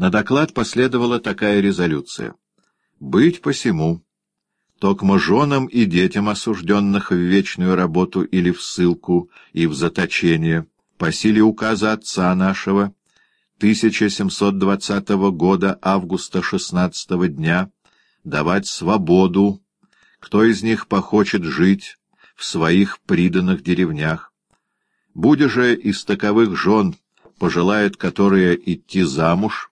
На доклад последовала такая резолюция. «Быть посему, токмо женам и детям осужденных в вечную работу или в ссылку и в заточение, по силе указа отца нашего, 1720 года августа 16 дня, давать свободу, кто из них похочет жить в своих приданных деревнях. Будя же из таковых жен пожелает которые идти замуж,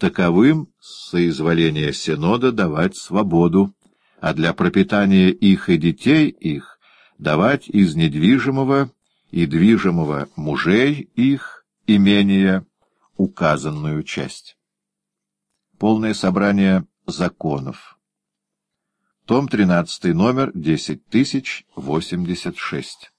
таковым с соизволения Синода давать свободу, а для пропитания их и детей их давать из недвижимого и движимого мужей их имения указанную часть. Полное собрание законов. Том 13, номер 10086.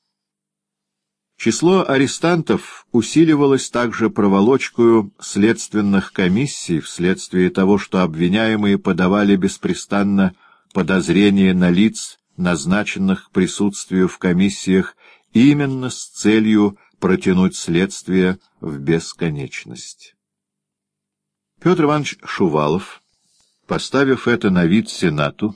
Число арестантов усиливалось также проволочкою следственных комиссий вследствие того, что обвиняемые подавали беспрестанно подозрения на лиц, назначенных к присутствию в комиссиях именно с целью протянуть следствие в бесконечность. Петр Иванович Шувалов, поставив это на вид Сенату,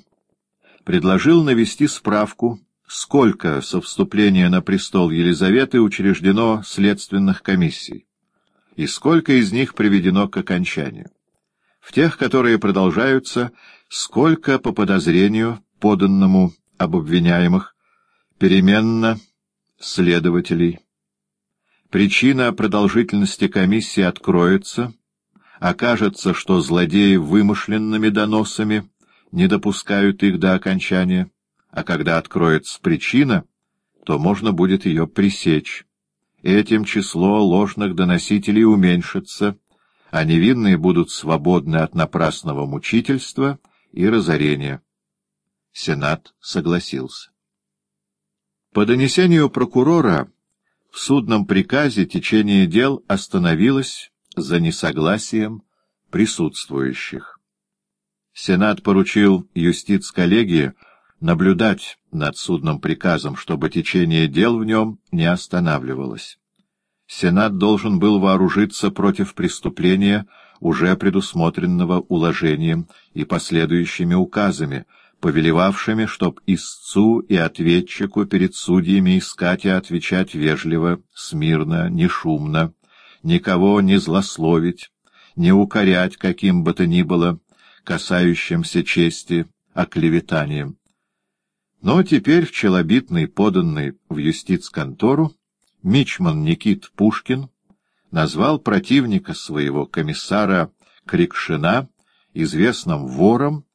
предложил навести справку, сколько со вступления на престол Елизаветы учреждено следственных комиссий, и сколько из них приведено к окончанию. В тех, которые продолжаются, сколько по подозрению, поданному об обвиняемых, переменно следователей. Причина продолжительности комиссии откроется, окажется, что злодеи вымышленными доносами не допускают их до окончания, а когда откроется причина, то можно будет ее пресечь. Этим число ложных доносителей уменьшится, а невинные будут свободны от напрасного мучительства и разорения. Сенат согласился. По донесению прокурора в судном приказе течение дел остановилось за несогласием присутствующих. Сенат поручил юстиц-коллегии наблюдать над судным приказом, чтобы течение дел в нем не останавливалось. Сенат должен был вооружиться против преступления, уже предусмотренного уложением и последующими указами, повелевавшими, чтоб истцу и ответчику перед судьями искать и отвечать вежливо, смирно, не шумно, никого не злословить, не укорять каким бы то ни было, касающимся чести, оклеветанием. Но теперь в челобитной, поданной в юстиц-контору, мичман Никит Пушкин назвал противника своего комиссара Крикшина известным вором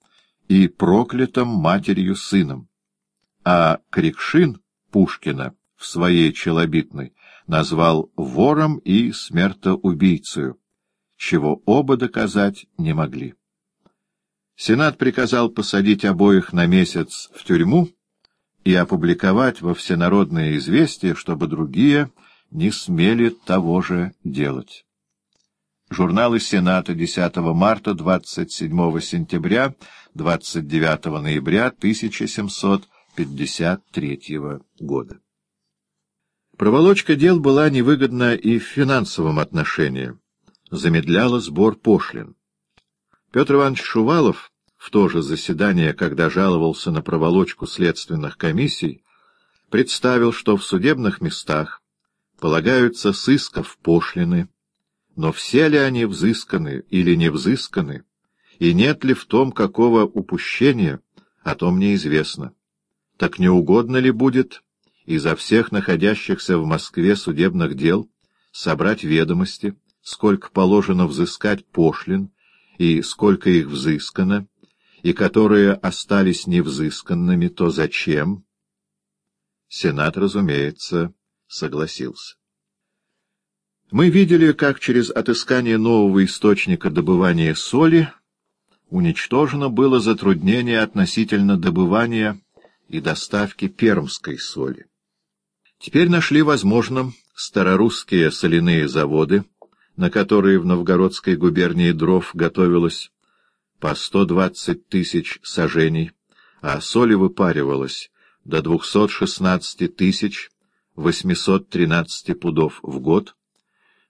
и проклятым матерью сыном, а Крикшин Пушкина в своей челобитной назвал вором и смертоубийцею, чего оба доказать не могли. Сенат приказал посадить обоих на месяц в тюрьму и опубликовать во всенародное известие, чтобы другие не смели того же делать. Журналы Сената 10 марта, 27 сентября, 29 ноября 1753 года. Проволочка дел была невыгодна и в финансовом отношении, замедляла сбор пошлин. Петр Иванович Шувалов в то же заседание, когда жаловался на проволочку следственных комиссий, представил, что в судебных местах полагаются сысков пошлины, но все ли они взысканы или не взысканы, и нет ли в том какого упущения, о том неизвестно. Так не угодно ли будет изо всех находящихся в Москве судебных дел собрать ведомости, сколько положено взыскать пошлин и сколько их взыскано, и которые остались невзысканными, то зачем? Сенат, разумеется, согласился. Мы видели, как через отыскание нового источника добывания соли уничтожено было затруднение относительно добывания и доставки пермской соли. Теперь нашли возможным старорусские соляные заводы, на которые в Новгородской губернии дров готовилось по 120 тысяч сажений, а соли выпаривалось до 216 тысяч 813 пудов в год,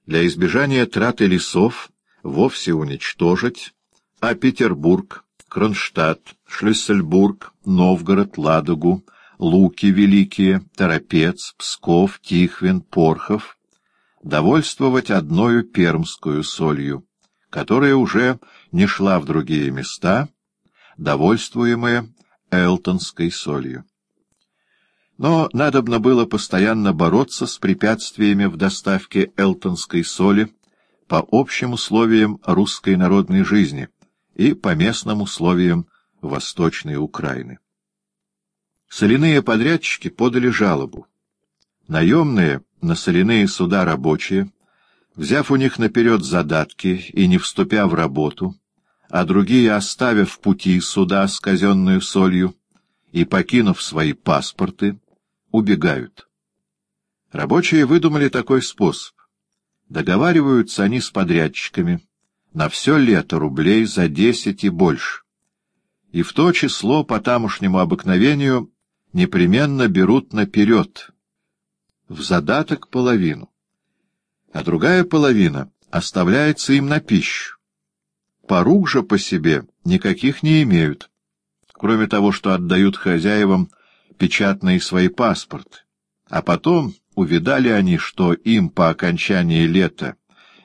для избежания траты лесов вовсе уничтожить, а Петербург, Кронштадт, Шлиссельбург, Новгород, Ладогу, Луки Великие, Торопец, Псков, Тихвин, Порхов довольствовать одною пермскую солью, которая уже не шла в другие места, довольствуемая элтонской солью. Но надобно было постоянно бороться с препятствиями в доставке элтонской соли по общим условиям русской народной жизни и по местным условиям Восточной Украины. Соляные подрядчики подали жалобу. Наемные на соляные суда рабочие, взяв у них наперед задатки и не вступя в работу, а другие оставив в пути суда с казенную солью и покинув свои паспорты, убегают. Рабочие выдумали такой способ. Договариваются они с подрядчиками на все лето рублей за десять и больше. И в то число по тамошнему обыкновению непременно берут наперед, в задаток половину, а другая половина оставляется им на пищу. Порук же по себе никаких не имеют, кроме того, что отдают хозяевам печатные свои паспорты, а потом увидали они, что им по окончании лета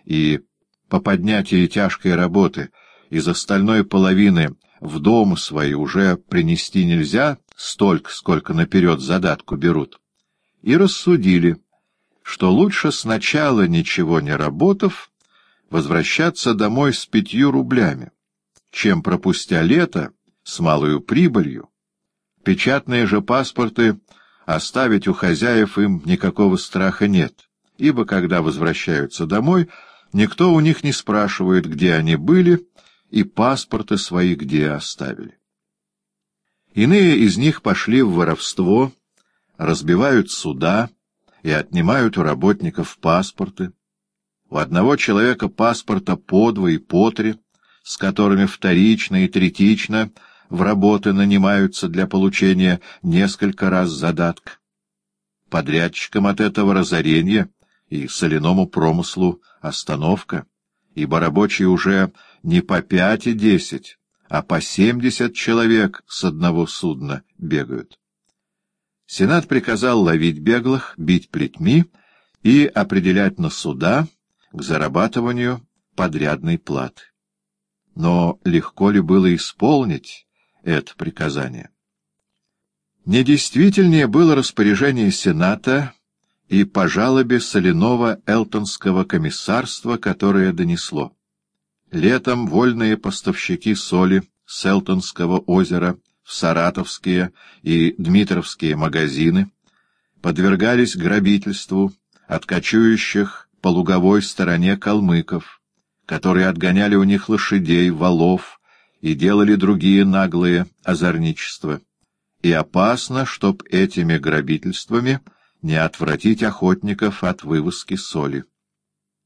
и по поднятии тяжкой работы из остальной половины в дом свои уже принести нельзя столько, сколько наперед задатку берут, и рассудили, что лучше сначала, ничего не работав, возвращаться домой с пятью рублями, чем, пропустя лето, с малою прибылью. Печатные же паспорты оставить у хозяев им никакого страха нет, ибо когда возвращаются домой, никто у них не спрашивает, где они были, и паспорты свои где оставили. Иные из них пошли в воровство, разбивают суда и отнимают у работников паспорты. У одного человека паспорта по два и по три, с которыми вторично и третично в работы нанимаются для получения несколько раз задатка. Подрядчикам от этого разорения и соляному промыслу остановка, ибо рабочие уже не по пять и десять, а по семьдесят человек с одного судна бегают. Сенат приказал ловить беглых, бить плетьми и определять на суда к зарабатыванию подрядной платы. Но легко ли было исполнить это приказание? Недействительнее было распоряжение Сената и по жалобе соляного Элтонского комиссарства, которое донесло. Летом вольные поставщики соли с Элтонского озера в саратовские и дмитровские магазины подвергались грабительству от кочующих по луговой стороне калмыков, которые отгоняли у них лошадей, валов и делали другие наглые озорничества. И опасно, чтоб этими грабительствами не отвратить охотников от вывозки соли.